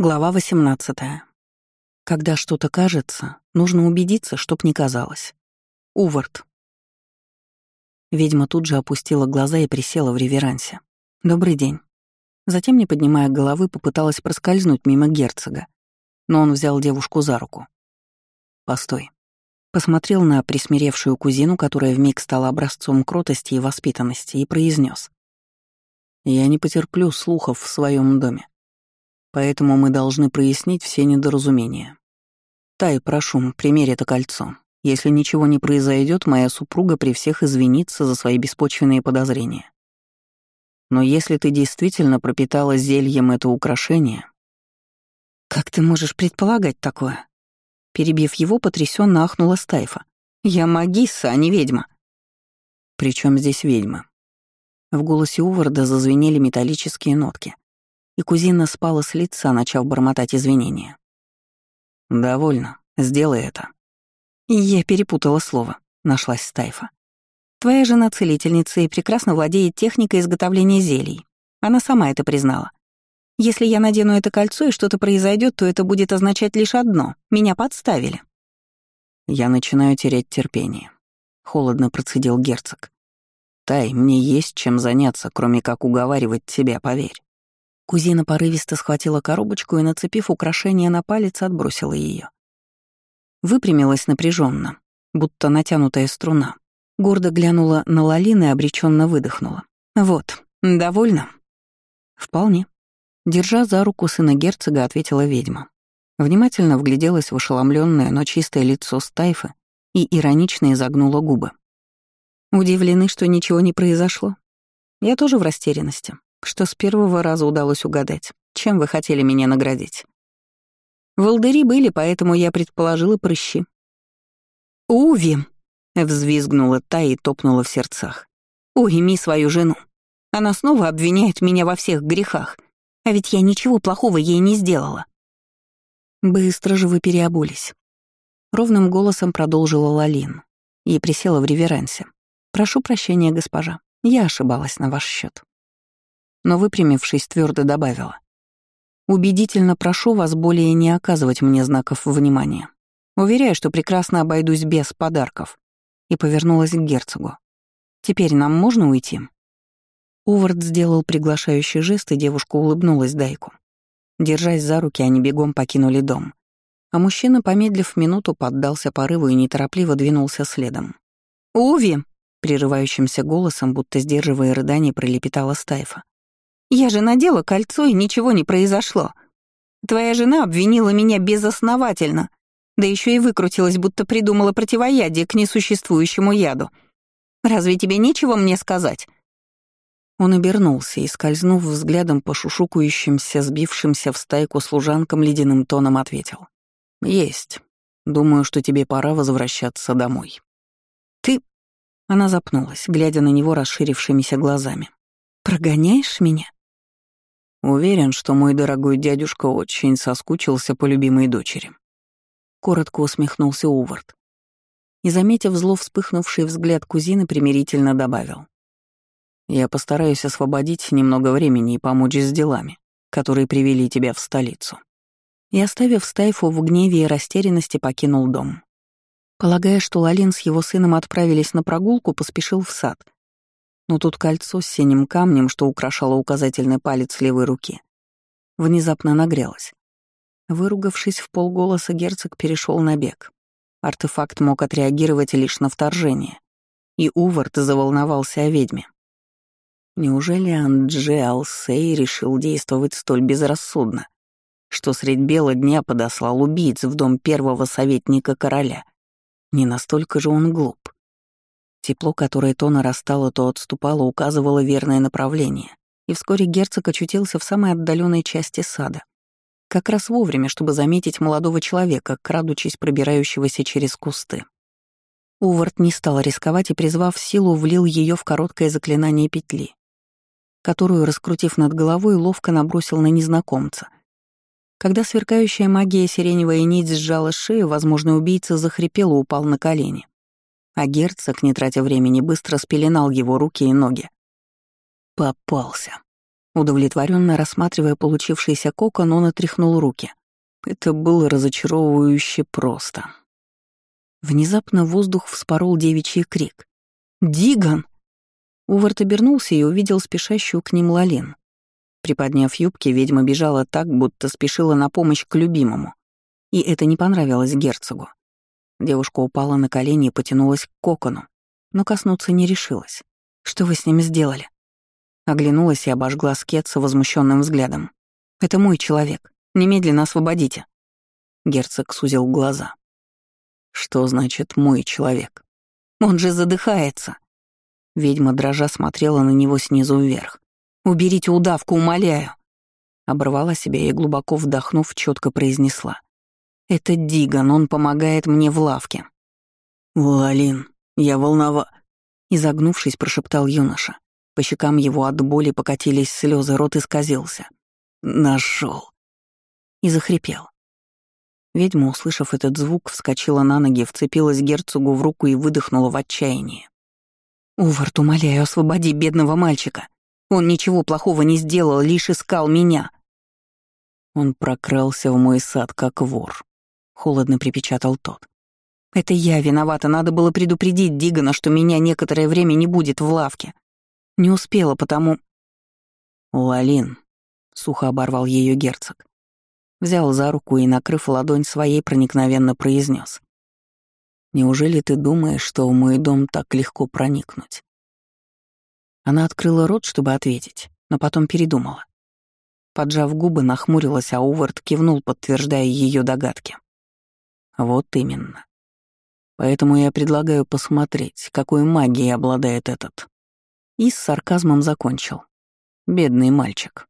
Глава 18. Когда что-то кажется, нужно убедиться, чтоб не казалось. Увард. Ведьма тут же опустила глаза и присела в реверансе. «Добрый день». Затем, не поднимая головы, попыталась проскользнуть мимо герцога, но он взял девушку за руку. «Постой». Посмотрел на присмиревшую кузину, которая вмиг стала образцом кротости и воспитанности, и произнес: «Я не потерплю слухов в своем доме. Поэтому мы должны прояснить все недоразумения. Тай, прошу, примерь это кольцо. Если ничего не произойдет, моя супруга при всех извинится за свои беспочвенные подозрения. Но если ты действительно пропитала зельем это украшение... Как ты можешь предполагать такое? Перебив его, потрясенно ахнула Стайфа. Я магисса, а не ведьма. Причем здесь ведьма? В голосе Уварда зазвенели металлические нотки и кузина спала с лица, начав бормотать извинения. «Довольно. Сделай это». Я перепутала слово. Нашлась Стайфа. «Твоя жена целительница и прекрасно владеет техникой изготовления зелий. Она сама это признала. Если я надену это кольцо и что-то произойдет, то это будет означать лишь одно — меня подставили». «Я начинаю терять терпение», — холодно процедил герцог. «Тай, мне есть чем заняться, кроме как уговаривать тебя, поверь». Кузина порывисто схватила коробочку и, нацепив украшение на палец, отбросила ее. Выпрямилась напряженно, будто натянутая струна. Гордо глянула на Лалин и обреченно выдохнула. «Вот, довольно?» «Вполне». Держа за руку сына герцога, ответила ведьма. Внимательно вгляделась в ошеломленное, но чистое лицо Стайфа и иронично изогнула губы. Удивлены, что ничего не произошло? Я тоже в растерянности что с первого раза удалось угадать, чем вы хотели меня наградить. Волдыри были, поэтому я предположила прыщи. «Уви!» — взвизгнула та и топнула в сердцах. «Уйми свою жену. Она снова обвиняет меня во всех грехах, а ведь я ничего плохого ей не сделала». «Быстро же вы переобулись», — ровным голосом продолжила Лалин и присела в реверансе. «Прошу прощения, госпожа, я ошибалась на ваш счет но, выпрямившись, твердо добавила. «Убедительно прошу вас более не оказывать мне знаков внимания. Уверяю, что прекрасно обойдусь без подарков». И повернулась к герцогу. «Теперь нам можно уйти?» Увард сделал приглашающий жест, и девушка улыбнулась Дайку. Держась за руки, они бегом покинули дом. А мужчина, помедлив минуту, поддался порыву и неторопливо двинулся следом. «Уви!» — прерывающимся голосом, будто сдерживая рыдание, пролепетала Стайфа. Я же надела кольцо, и ничего не произошло. Твоя жена обвинила меня безосновательно, да еще и выкрутилась, будто придумала противоядие к несуществующему яду. Разве тебе нечего мне сказать?» Он обернулся и, скользнув взглядом по шушукающимся, сбившимся в стайку служанкам, ледяным тоном ответил. «Есть. Думаю, что тебе пора возвращаться домой». «Ты...» Она запнулась, глядя на него расширившимися глазами. «Прогоняешь меня?» Уверен, что мой дорогой дядюшка очень соскучился по любимой дочери. Коротко усмехнулся Увард. И, заметив зло вспыхнувший взгляд кузины, примирительно добавил. «Я постараюсь освободить немного времени и помочь с делами, которые привели тебя в столицу». И, оставив Стайфу в гневе и растерянности, покинул дом. Полагая, что Лалин с его сыном отправились на прогулку, поспешил в сад — но тут кольцо с синим камнем, что украшало указательный палец левой руки, внезапно нагрелось. Выругавшись в полголоса, герцог перешел на бег. Артефакт мог отреагировать лишь на вторжение, и Увард заволновался о ведьме. Неужели Андже Алсей решил действовать столь безрассудно, что средь бела дня подослал убийц в дом первого советника короля? Не настолько же он глуп. Тепло, которое то нарастало, то отступало, указывало верное направление, и вскоре герцог очутился в самой отдаленной части сада. Как раз вовремя, чтобы заметить молодого человека, крадучись пробирающегося через кусты. Увард не стал рисковать и, призвав силу, влил ее в короткое заклинание петли, которую, раскрутив над головой, ловко набросил на незнакомца. Когда сверкающая магия сиреневая нить сжала шею, возможно, убийца захрипел и упал на колени а герцог, не тратя времени, быстро спеленал его руки и ноги. Попался. Удовлетворенно рассматривая получившийся кокон, он отряхнул руки. Это было разочаровывающе просто. Внезапно воздух вспорол девичий крик. «Диган!» Увард обернулся и увидел спешащую к ним Лалин. Приподняв юбки, ведьма бежала так, будто спешила на помощь к любимому. И это не понравилось герцогу. Девушка упала на колени и потянулась к кокону, но коснуться не решилась. «Что вы с ним сделали?» Оглянулась и обожгла Скетса возмущенным взглядом. «Это мой человек. Немедленно освободите». Герцог сузил глаза. «Что значит «мой человек»?» «Он же задыхается!» Ведьма дрожа смотрела на него снизу вверх. «Уберите удавку, умоляю!» Оборвала себя и, глубоко вдохнув, четко произнесла. «Это Диган, он помогает мне в лавке». «Лалин, я волнова...» Изогнувшись, прошептал юноша. По щекам его от боли покатились слезы, рот исказился. Нашел. И захрипел. Ведьма, услышав этот звук, вскочила на ноги, вцепилась герцогу в руку и выдохнула в отчаянии. «Увард, умоляю, освободи бедного мальчика. Он ничего плохого не сделал, лишь искал меня». Он прокрался в мой сад, как вор. Холодно припечатал тот. «Это я виновата, надо было предупредить Дигана, что меня некоторое время не будет в лавке. Не успела, потому...» «Лалин», — сухо оборвал ее герцог. Взял за руку и, накрыв ладонь своей, проникновенно произнес: «Неужели ты думаешь, что в мой дом так легко проникнуть?» Она открыла рот, чтобы ответить, но потом передумала. Поджав губы, нахмурилась, а Увард кивнул, подтверждая ее догадки. «Вот именно. Поэтому я предлагаю посмотреть, какой магией обладает этот и с сарказмом закончил. Бедный мальчик.